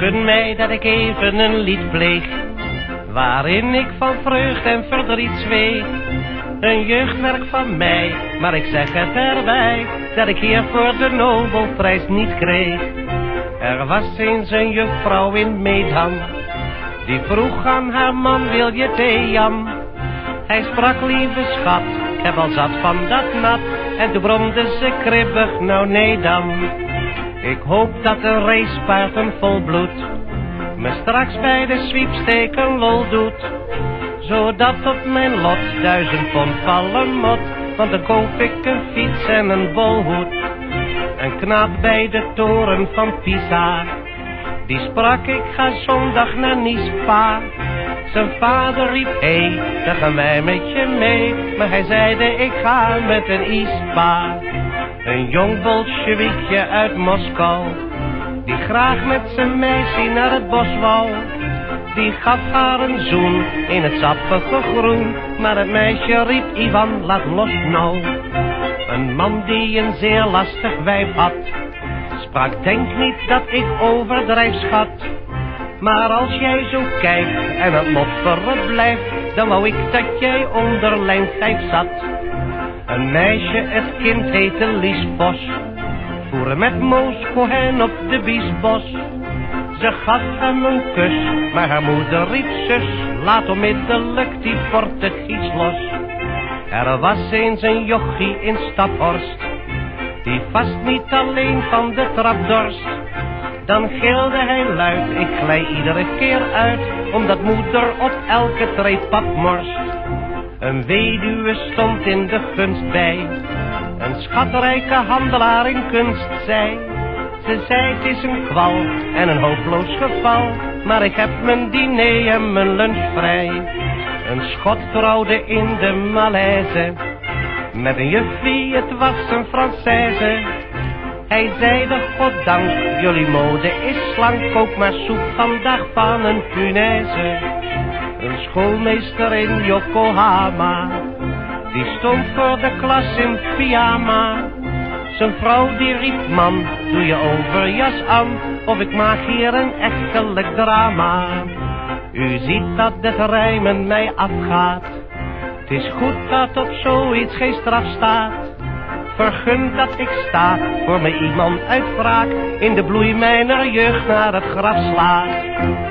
Vergun mij dat ik even een lied pleeg, waarin ik van vreugd en verdriet zweeg. Een jeugdwerk van mij, maar ik zeg het erbij, dat ik hier voor de Nobelprijs niet kreeg. Er was eens een juffrouw in Meedam, die vroeg aan haar man, wil je thee, Jan? Hij sprak, lieve schat, ik heb al zat van dat nat, en toen bromde ze kribbig, nou nee dan. Ik hoop dat een racepaard een volbloed me straks bij de sweepsteken lol doet. Zodat op mijn lot duizend pond vallen mot, want dan koop ik een fiets en een bolhoed. Een knaap bij de toren van Pisa, die sprak ik ga zondag naar Nispa. Zijn vader riep, hé, hey, dan gaan wij met je mee, maar hij zeide, ik ga met een ISPA. Een jong bolsjewiekje uit Moskou, die graag met zijn meisje naar het bos wou. Die gaf haar een zoen in het sappige groen, maar het meisje riep Ivan, laat los nou. Een man die een zeer lastig wijf had, sprak denk niet dat ik overdrijf schat. Maar als jij zo kijkt en het mopperen blijft, dan wou ik dat jij onder lijn 5 zat. Een meisje, het kind heette Lies Bos, voeren met Moos Cohen op de Biesbos. Ze gaf hem een kus, maar haar moeder riep zus, laat onmiddellijk die Portugies los. Er was eens een jochie in Staphorst, die vast niet alleen van de trap dorst. Dan gilde hij luid, ik glij iedere keer uit, omdat moeder op elke treep pap morst. Een weduwe stond in de gunst bij, een schatrijke handelaar in kunst zei. Ze zei het is een kwal en een hopeloos geval, maar ik heb mijn diner en mijn lunch vrij. Een schot trouwde in de Malaise, met een juffie, het was een Française. Hij zeide, goddank, jullie mode is slank, kook maar soep vandaag van een punaise. Een schoolmeester in Yokohama, die stond voor de klas in pyjama. Zijn vrouw die riep, man, doe je overjas aan, of ik maak hier een echtelijk drama. U ziet dat het rijmen mij afgaat, het is goed dat op zoiets geen straf staat. Vergun dat ik sta voor me iemand uitvraag, in de bloei mijner jeugd naar het graf slaat.